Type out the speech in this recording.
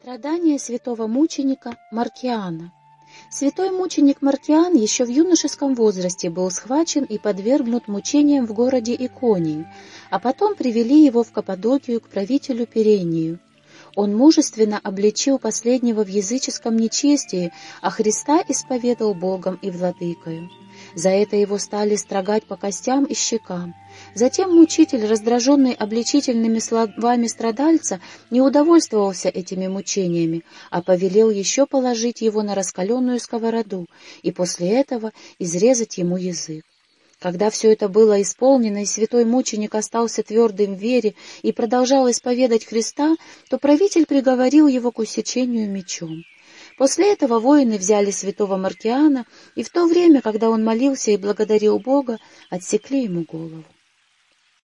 Страдания святого мученика Маркиана Святой мученик Маркиан еще в юношеском возрасте был схвачен и подвергнут мучениям в городе Иконии, а потом привели его в Каппадокию к правителю Перению. Он мужественно обличил последнего в языческом нечестии, а Христа исповедал Богом и Владыкою. За это его стали строгать по костям и щекам. Затем мучитель, раздраженный обличительными словами страдальца, не удовольствовался этими мучениями, а повелел еще положить его на раскаленную сковороду и после этого изрезать ему язык. Когда все это было исполнено, и святой мученик остался твердым в вере и продолжал исповедать Христа, то правитель приговорил его к усечению мечом. После этого воины взяли святого Маркиана, и в то время, когда он молился и благодарил Бога, отсекли ему голову.